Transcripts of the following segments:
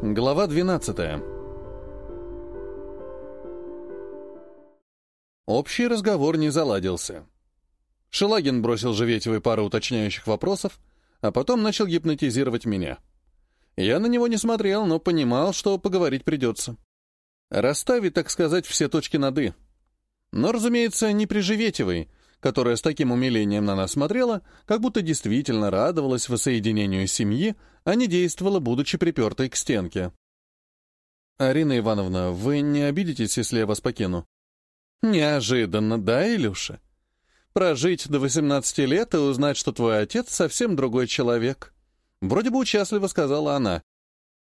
Глава 12 Общий разговор не заладился. Шелагин бросил Живетевой пару уточняющих вопросов, а потом начал гипнотизировать меня. Я на него не смотрел, но понимал, что поговорить придется. Расставить, так сказать, все точки над «и». Но, разумеется, не при Живетевой, которая с таким умилением на нас смотрела, как будто действительно радовалась воссоединению семьи, а не действовала, будучи припертой к стенке. «Арина Ивановна, вы не обидитесь, если я вас покину?» «Неожиданно, да, Илюша? Прожить до 18 лет и узнать, что твой отец совсем другой человек». Вроде бы участливо сказала она.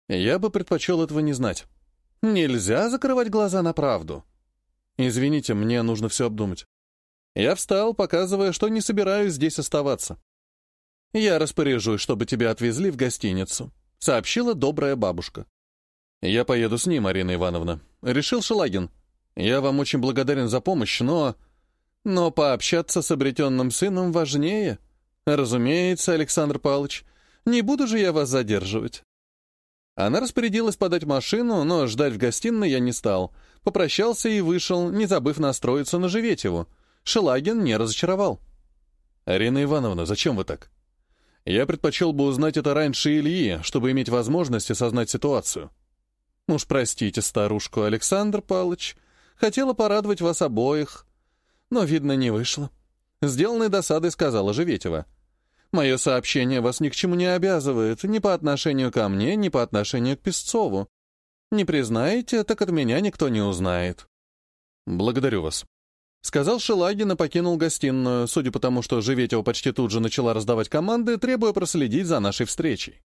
«Я бы предпочел этого не знать. Нельзя закрывать глаза на правду. Извините, мне нужно все обдумать». Я встал, показывая, что не собираюсь здесь оставаться. «Я распоряжусь, чтобы тебя отвезли в гостиницу», — сообщила добрая бабушка. «Я поеду с ним, Арина Ивановна», — решил Шелагин. «Я вам очень благодарен за помощь, но...» «Но пообщаться с обретенным сыном важнее. Разумеется, Александр Павлович. Не буду же я вас задерживать». Она распорядилась подать машину, но ждать в гостиной я не стал. Попрощался и вышел, не забыв настроиться на Живетеву. Шелагин не разочаровал. «Арина Ивановна, зачем вы так?» «Я предпочел бы узнать это раньше Ильи, чтобы иметь возможность осознать ситуацию». «Уж простите старушку, Александр Палыч. Хотела порадовать вас обоих, но, видно, не вышло». Сделанной досадой сказала Живетева. «Мое сообщение вас ни к чему не обязывает, ни по отношению ко мне, ни по отношению к Песцову. Не признаете, так от меня никто не узнает». «Благодарю вас», Сказал Шелагин и покинул гостиную, судя по тому, что Живетева почти тут же начала раздавать команды, требуя проследить за нашей встречей.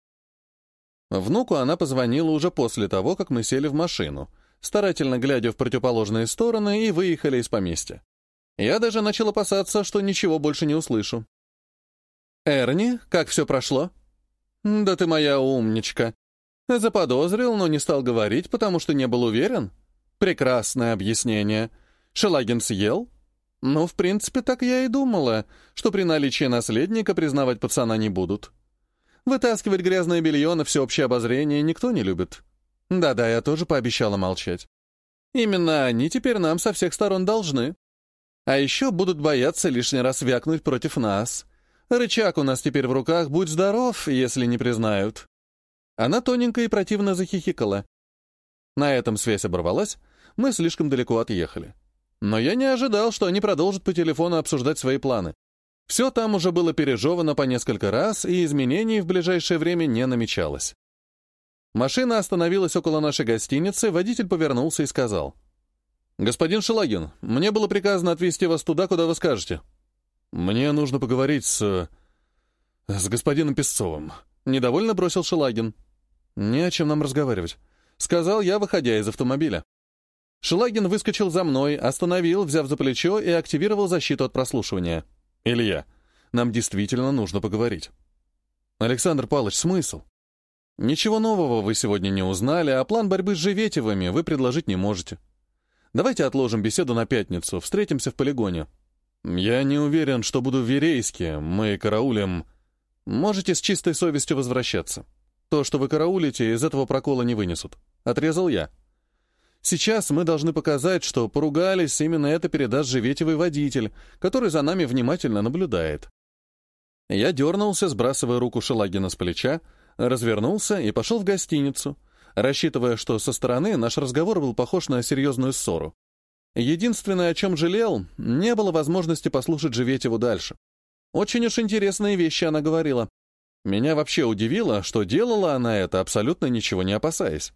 Внуку она позвонила уже после того, как мы сели в машину, старательно глядя в противоположные стороны и выехали из поместья. Я даже начал опасаться, что ничего больше не услышу. «Эрни, как все прошло?» «Да ты моя умничка. Заподозрил, но не стал говорить, потому что не был уверен. Прекрасное объяснение». Шелагин съел? Ну, в принципе, так я и думала, что при наличии наследника признавать пацана не будут. Вытаскивать грязное белье на всеобщее обозрение никто не любит. Да-да, я тоже пообещала молчать. Именно они теперь нам со всех сторон должны. А еще будут бояться лишний раз вякнуть против нас. Рычаг у нас теперь в руках, будь здоров, если не признают. Она тоненько и противно захихикала. На этом связь оборвалась, мы слишком далеко отъехали. Но я не ожидал, что они продолжат по телефону обсуждать свои планы. Все там уже было пережевано по несколько раз, и изменений в ближайшее время не намечалось. Машина остановилась около нашей гостиницы, водитель повернулся и сказал. «Господин Шелагин, мне было приказано отвезти вас туда, куда вы скажете. Мне нужно поговорить с... с господином Песцовым». Недовольно бросил Шелагин. «Не о чем нам разговаривать», — сказал я, выходя из автомобиля. Шелагин выскочил за мной, остановил, взяв за плечо и активировал защиту от прослушивания. «Илья, нам действительно нужно поговорить». «Александр Павлович, смысл?» «Ничего нового вы сегодня не узнали, а план борьбы с Живетевыми вы предложить не можете. Давайте отложим беседу на пятницу, встретимся в полигоне». «Я не уверен, что буду в Верейске, мы караулем...» «Можете с чистой совестью возвращаться. То, что вы караулите, из этого прокола не вынесут». Отрезал я. Сейчас мы должны показать, что поругались, именно это передаст Живетевый водитель, который за нами внимательно наблюдает. Я дернулся, сбрасывая руку Шелагина с плеча, развернулся и пошел в гостиницу, рассчитывая, что со стороны наш разговор был похож на серьезную ссору. Единственное, о чем жалел, не было возможности послушать Живетеву дальше. Очень уж интересные вещи она говорила. Меня вообще удивило, что делала она это, абсолютно ничего не опасаясь.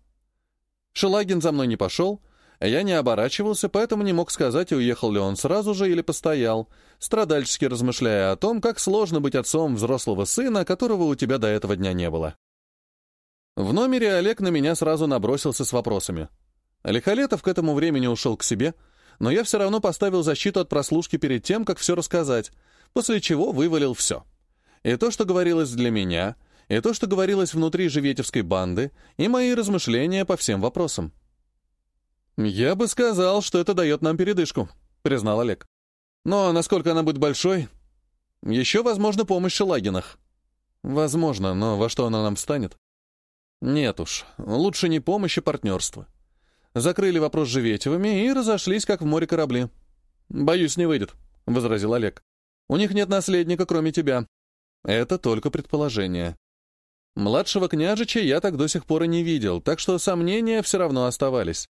Шелагин за мной не пошел, я не оборачивался, поэтому не мог сказать, уехал ли он сразу же или постоял, страдальчески размышляя о том, как сложно быть отцом взрослого сына, которого у тебя до этого дня не было. В номере Олег на меня сразу набросился с вопросами. Лихолетов к этому времени ушел к себе, но я все равно поставил защиту от прослушки перед тем, как все рассказать, после чего вывалил все. И то, что говорилось для меня — и то, что говорилось внутри Живетевской банды, и мои размышления по всем вопросам. «Я бы сказал, что это дает нам передышку», — признал Олег. «Но насколько она будет большой? Еще, возможно, помощь Шелагинах». «Возможно, но во что она нам станет?» Нет уж, лучше не помощь, а партнерство. Закрыли вопрос с Живетевыми и разошлись, как в море корабли. «Боюсь, не выйдет», — возразил Олег. «У них нет наследника, кроме тебя. Это только предположение. Младшего княжича я так до сих пор и не видел, так что сомнения все равно оставались.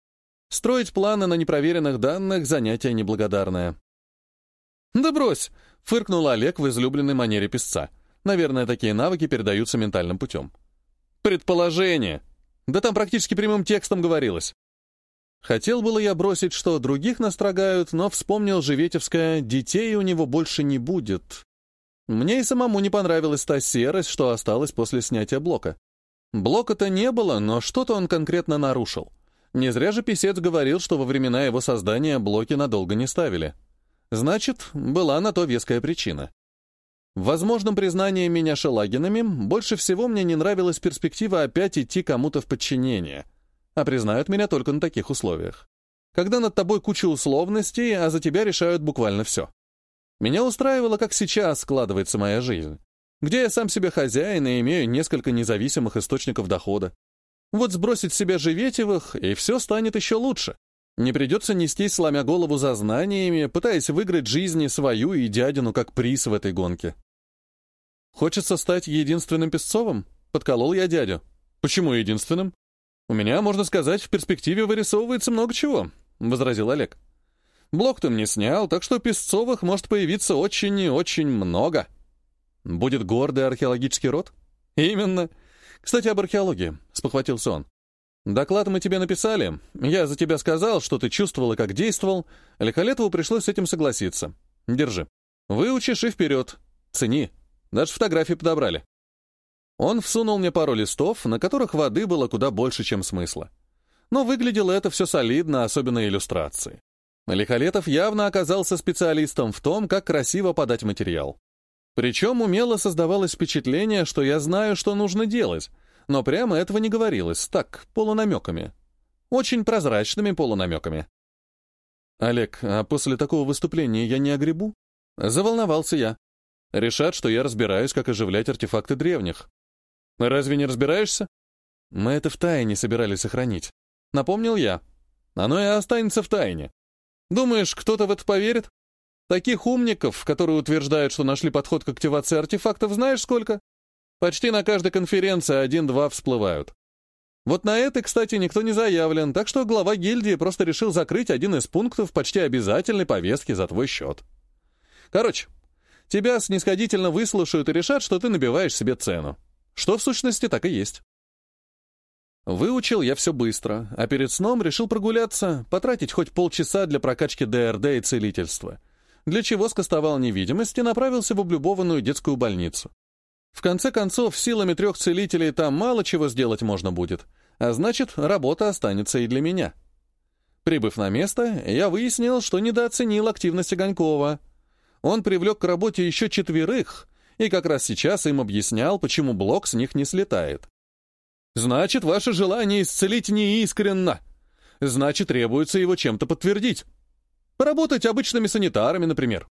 Строить планы на непроверенных данных — занятие неблагодарное. «Да брось!» — фыркнул Олег в излюбленной манере писца. Наверное, такие навыки передаются ментальным путем. «Предположение! Да там практически прямым текстом говорилось». Хотел было я бросить, что других настрогают, но вспомнил Живетевское «детей у него больше не будет». Мне и самому не понравилась та серость, что осталась после снятия блока. Блока-то не было, но что-то он конкретно нарушил. Не зря же писец говорил, что во времена его создания блоки надолго не ставили. Значит, была на то веская причина. В возможном признании меня Шелагинами больше всего мне не нравилась перспектива опять идти кому-то в подчинение. А признают меня только на таких условиях. Когда над тобой куча условностей, а за тебя решают буквально все. Меня устраивало, как сейчас складывается моя жизнь, где я сам себе хозяин и имею несколько независимых источников дохода. Вот сбросить себя Живетевых, и все станет еще лучше. Не придется нестись, сломя голову за знаниями, пытаясь выиграть жизни свою и дядину как приз в этой гонке. Хочется стать единственным Песцовым? Подколол я дядю. Почему единственным? У меня, можно сказать, в перспективе вырисовывается много чего, — возразил Олег. Блок ты мне снял, так что Песцовых может появиться очень и очень много. Будет гордый археологический род? Именно. Кстати, об археологии, — спохватился он. Доклад мы тебе написали. Я за тебя сказал, что ты чувствовал и как действовал. Лихолетову пришлось с этим согласиться. Держи. Выучишь и вперед. Цени. Даже фотографии подобрали. Он всунул мне пару листов, на которых воды было куда больше, чем смысла. Но выглядело это все солидно, особенно иллюстрации. Лихолетов явно оказался специалистом в том, как красиво подать материал. Причем умело создавалось впечатление, что я знаю, что нужно делать, но прямо этого не говорилось, так, полунамеками. Очень прозрачными полунамеками. «Олег, а после такого выступления я не огребу?» Заволновался я. Решат, что я разбираюсь, как оживлять артефакты древних. Разве не разбираешься? Мы это в тайне собирались сохранить. Напомнил я. Оно и останется в тайне. Думаешь, кто-то в это поверит? Таких умников, которые утверждают, что нашли подход к активации артефактов, знаешь сколько? Почти на каждой конференции один-два всплывают. Вот на это, кстати, никто не заявлен, так что глава гильдии просто решил закрыть один из пунктов почти обязательной повестки за твой счет. Короче, тебя снисходительно выслушают и решат, что ты набиваешь себе цену. Что в сущности так и есть. Выучил я все быстро, а перед сном решил прогуляться, потратить хоть полчаса для прокачки ДРД и целительства, для чего скостовал невидимость и направился в облюбованную детскую больницу. В конце концов, силами трех целителей там мало чего сделать можно будет, а значит, работа останется и для меня. Прибыв на место, я выяснил, что недооценил активность Огонькова. Он привлек к работе еще четверых, и как раз сейчас им объяснял, почему блок с них не слетает. Значит, ваше желание исцелить неискренно. Значит, требуется его чем-то подтвердить. Поработать обычными санитарами, например.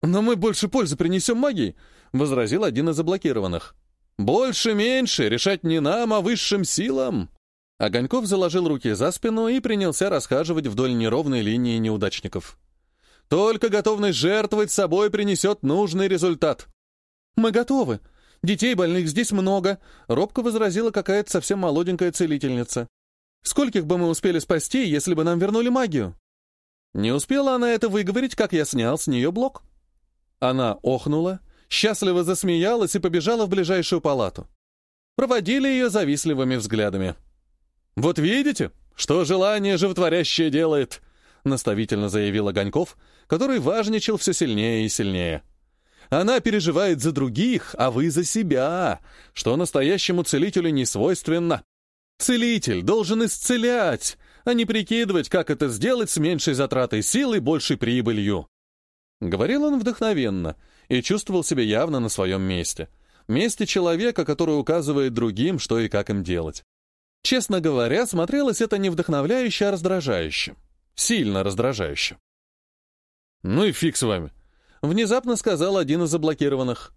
«Но мы больше пользы принесем магии», — возразил один из заблокированных. «Больше-меньше решать не нам, а высшим силам». Огоньков заложил руки за спину и принялся расхаживать вдоль неровной линии неудачников. «Только готовность жертвовать собой принесет нужный результат». «Мы готовы», Детей больных здесь много», — робко возразила какая-то совсем молоденькая целительница. «Скольких бы мы успели спасти, если бы нам вернули магию?» Не успела она это выговорить, как я снял с нее блок. Она охнула, счастливо засмеялась и побежала в ближайшую палату. Проводили ее завистливыми взглядами. «Вот видите, что желание животворящее делает», — наставительно заявил Огоньков, который важничал все сильнее и сильнее. Она переживает за других, а вы за себя, что настоящему целителю не свойственно. Целитель должен исцелять, а не прикидывать, как это сделать с меньшей затратой сил и большей прибылью. Говорил он вдохновенно и чувствовал себя явно на своем месте. Месте человека, который указывает другим, что и как им делать. Честно говоря, смотрелось это не вдохновляюще, а раздражающе. Сильно раздражающе. «Ну и фиг с вами», Внезапно сказал один из заблокированных.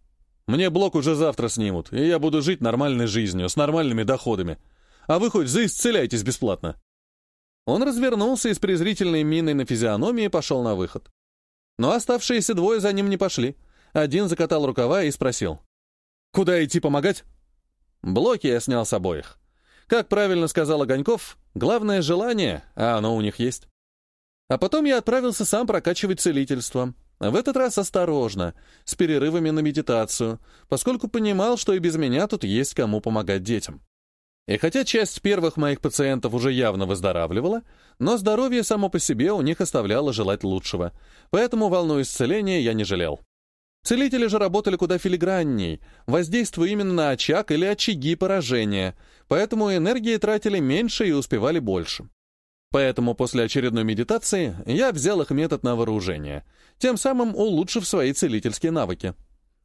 Мне блок уже завтра снимут, и я буду жить нормальной жизнью, с нормальными доходами. А вы хоть заисцеляйтесь бесплатно». Он развернулся и с презрительной миной на физиономии пошел на выход. Но оставшиеся двое за ним не пошли. Один закатал рукава и спросил. «Куда идти помогать?» Блоки я снял с обоих. Как правильно сказал Огоньков, главное — желание, а оно у них есть. А потом я отправился сам прокачивать целительство. В этот раз осторожно, с перерывами на медитацию, поскольку понимал, что и без меня тут есть кому помогать детям. И хотя часть первых моих пациентов уже явно выздоравливала, но здоровье само по себе у них оставляло желать лучшего, поэтому волну исцеления я не жалел. Целители же работали куда филигранней, воздействуя именно на очаг или очаги поражения, поэтому энергии тратили меньше и успевали больше. Поэтому после очередной медитации я взял их метод на вооружение, тем самым улучшив свои целительские навыки.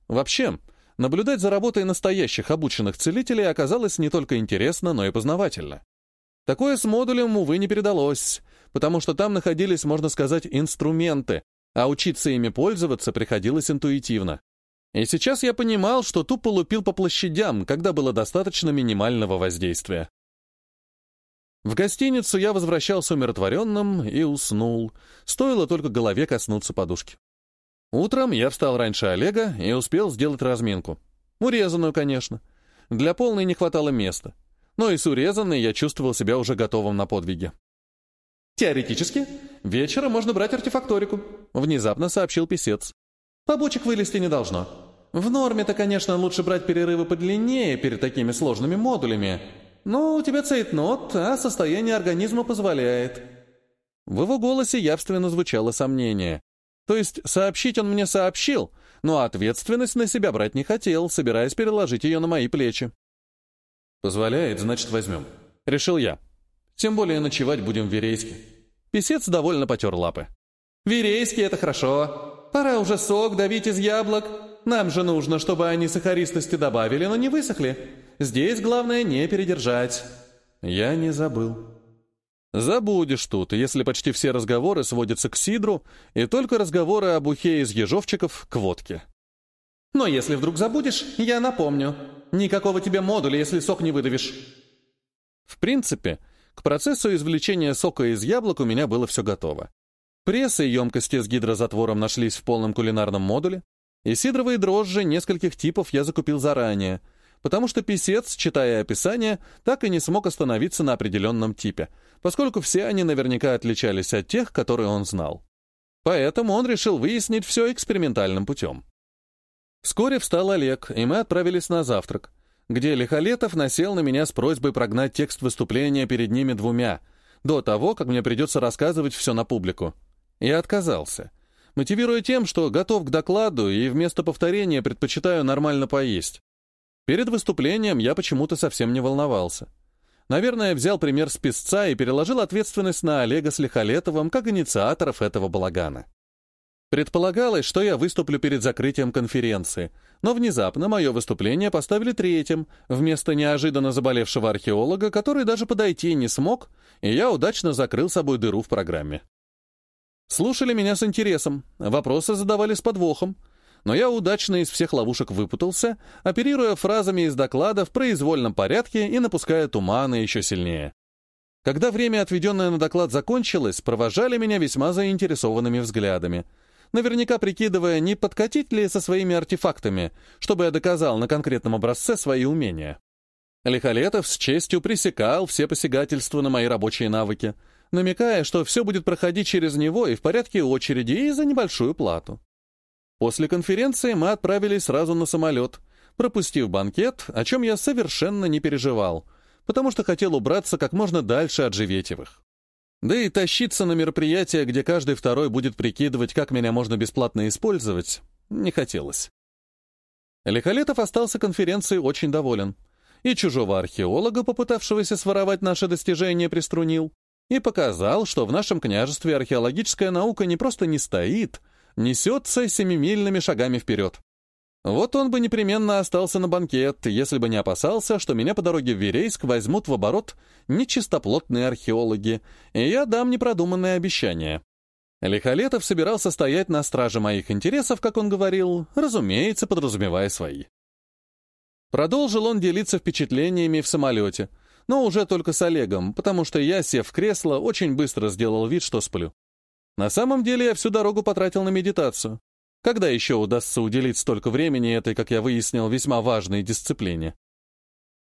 Вообще, Наблюдать за работой настоящих обученных целителей оказалось не только интересно, но и познавательно. Такое с модулем, увы, не передалось, потому что там находились, можно сказать, инструменты, а учиться ими пользоваться приходилось интуитивно. И сейчас я понимал, что тупо лупил по площадям, когда было достаточно минимального воздействия. В гостиницу я возвращался умиротворенным и уснул, стоило только голове коснуться подушки. Утром я встал раньше Олега и успел сделать разминку. Урезанную, конечно. Для полной не хватало места. Но и с урезанной я чувствовал себя уже готовым на подвиги. «Теоретически, вечером можно брать артефакторику», — внезапно сообщил писец. «Побочек вылезти не должно. В норме-то, конечно, лучше брать перерывы подлиннее перед такими сложными модулями. Но у тебя цейтнот, а состояние организма позволяет». В его голосе явственно звучало сомнение. То есть сообщить он мне сообщил, но ответственность на себя брать не хотел, собираясь переложить ее на мои плечи. «Позволяет, значит, возьмем», — решил я. «Тем более ночевать будем в Верейске». Песец довольно потер лапы. «Верейский — это хорошо. Пора уже сок давить из яблок. Нам же нужно, чтобы они сахаристости добавили, но не высохли. Здесь главное не передержать». Я не забыл. Забудешь тут, если почти все разговоры сводятся к сидру, и только разговоры об ухе из ежовчиков к водке. Но если вдруг забудешь, я напомню. Никакого тебе модуля, если сок не выдавишь. В принципе, к процессу извлечения сока из яблок у меня было все готово. Пресс и емкости с гидрозатвором нашлись в полном кулинарном модуле, и сидровые дрожжи нескольких типов я закупил заранее, потому что писец, читая описание, так и не смог остановиться на определенном типе — поскольку все они наверняка отличались от тех, которые он знал. Поэтому он решил выяснить все экспериментальным путем. Вскоре встал Олег, и мы отправились на завтрак, где Лихолетов насел на меня с просьбой прогнать текст выступления перед ними двумя, до того, как мне придется рассказывать все на публику. Я отказался, мотивируя тем, что готов к докладу и вместо повторения предпочитаю нормально поесть. Перед выступлением я почему-то совсем не волновался. Наверное, взял пример с песца и переложил ответственность на Олега с Лихолетовым как инициаторов этого балагана. Предполагалось, что я выступлю перед закрытием конференции, но внезапно мое выступление поставили третьим, вместо неожиданно заболевшего археолога, который даже подойти не смог, и я удачно закрыл собой дыру в программе. Слушали меня с интересом, вопросы задавали с подвохом, но я удачно из всех ловушек выпутался, оперируя фразами из доклада в произвольном порядке и напуская туманы еще сильнее. Когда время, отведенное на доклад, закончилось, провожали меня весьма заинтересованными взглядами, наверняка прикидывая, не подкатить ли со своими артефактами, чтобы я доказал на конкретном образце свои умения. Лихолетов с честью пресекал все посягательства на мои рабочие навыки, намекая, что все будет проходить через него и в порядке очереди и за небольшую плату. После конференции мы отправились сразу на самолет, пропустив банкет, о чем я совершенно не переживал, потому что хотел убраться как можно дальше от Живетевых. Да и тащиться на мероприятие, где каждый второй будет прикидывать, как меня можно бесплатно использовать, не хотелось. Лихолетов остался конференцией очень доволен. И чужого археолога, попытавшегося своровать наши достижения, приструнил, и показал, что в нашем княжестве археологическая наука не просто не стоит, несется семимильными шагами вперед. Вот он бы непременно остался на банкет, если бы не опасался, что меня по дороге в Верейск возьмут в оборот нечистоплотные археологи, и я дам непродуманное обещание. Лихолетов собирался стоять на страже моих интересов, как он говорил, разумеется, подразумевая свои. Продолжил он делиться впечатлениями в самолете, но уже только с Олегом, потому что я, сев в кресло, очень быстро сделал вид, что сплю. На самом деле я всю дорогу потратил на медитацию. Когда еще удастся уделить столько времени этой, как я выяснил, весьма важной дисциплине?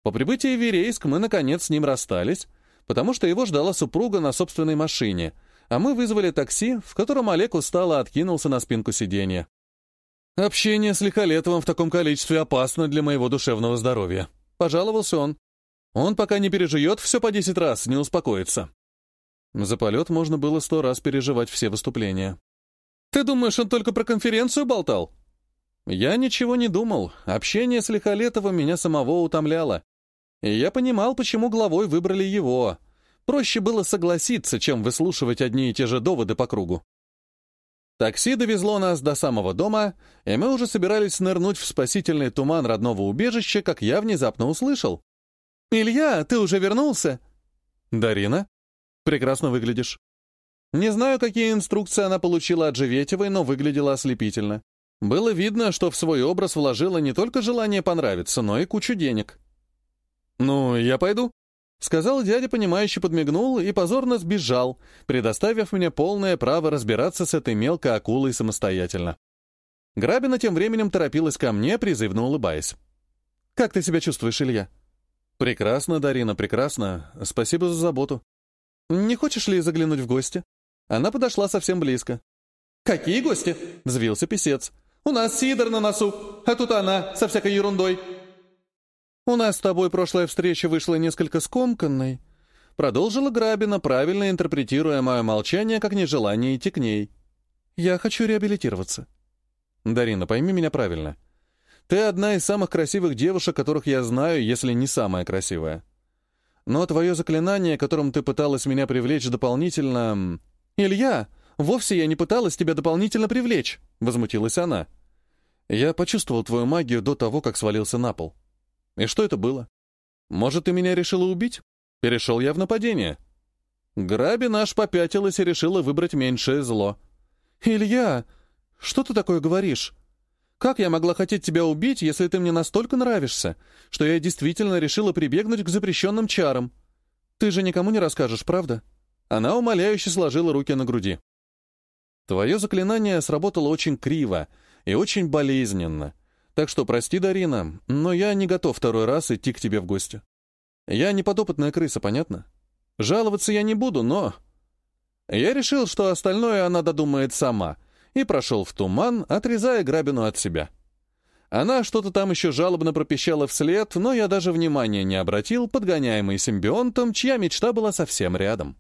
По прибытии в Верейск мы, наконец, с ним расстались, потому что его ждала супруга на собственной машине, а мы вызвали такси, в котором Олег устало откинулся на спинку сиденья. «Общение с Лихолетовым в таком количестве опасно для моего душевного здоровья», — пожаловался он. «Он пока не переживет все по десять раз, не успокоится». За полет можно было сто раз переживать все выступления. «Ты думаешь, он только про конференцию болтал?» Я ничего не думал. Общение с Лихолетовым меня самого утомляло. И я понимал, почему главой выбрали его. Проще было согласиться, чем выслушивать одни и те же доводы по кругу. Такси довезло нас до самого дома, и мы уже собирались нырнуть в спасительный туман родного убежища, как я внезапно услышал. «Илья, ты уже вернулся?» «Дарина?» «Прекрасно выглядишь». Не знаю, какие инструкции она получила от Живетевой, но выглядела ослепительно. Было видно, что в свой образ вложила не только желание понравиться, но и кучу денег. «Ну, я пойду», — сказал дядя, понимающе подмигнул и позорно сбежал, предоставив мне полное право разбираться с этой мелкой акулой самостоятельно. Грабина тем временем торопилась ко мне, призывно улыбаясь. «Как ты себя чувствуешь, Илья?» «Прекрасно, Дарина, прекрасно. Спасибо за заботу. Не хочешь ли заглянуть в гости?» Она подошла совсем близко. «Какие гости?» — взвился писец. «У нас сидор на носу, а тут она со всякой ерундой». «У нас с тобой прошлая встреча вышла несколько скомканной», — продолжила Грабина, правильно интерпретируя мое молчание как нежелание идти к ней. «Я хочу реабилитироваться». «Дарина, пойми меня правильно. Ты одна из самых красивых девушек, которых я знаю, если не самая красивая. Но твое заклинание, которым ты пыталась меня привлечь дополнительно... Илья, вовсе я не пыталась тебя дополнительно привлечь», — возмутилась она. «Я почувствовал твою магию до того, как свалился на пол». И что это было? Может, ты меня решила убить? Перешел я в нападение. Граби наш попятилась и решила выбрать меньшее зло. «Илья, что ты такое говоришь? Как я могла хотеть тебя убить, если ты мне настолько нравишься, что я действительно решила прибегнуть к запрещенным чарам? Ты же никому не расскажешь, правда?» Она умоляюще сложила руки на груди. «Твое заклинание сработало очень криво и очень болезненно. Так что прости, Дарина, но я не готов второй раз идти к тебе в гости. Я не подопытная крыса, понятно? Жаловаться я не буду, но... Я решил, что остальное она додумает сама, и прошел в туман, отрезая грабину от себя. Она что-то там еще жалобно пропищала вслед, но я даже внимания не обратил, подгоняемый симбионтом, чья мечта была совсем рядом.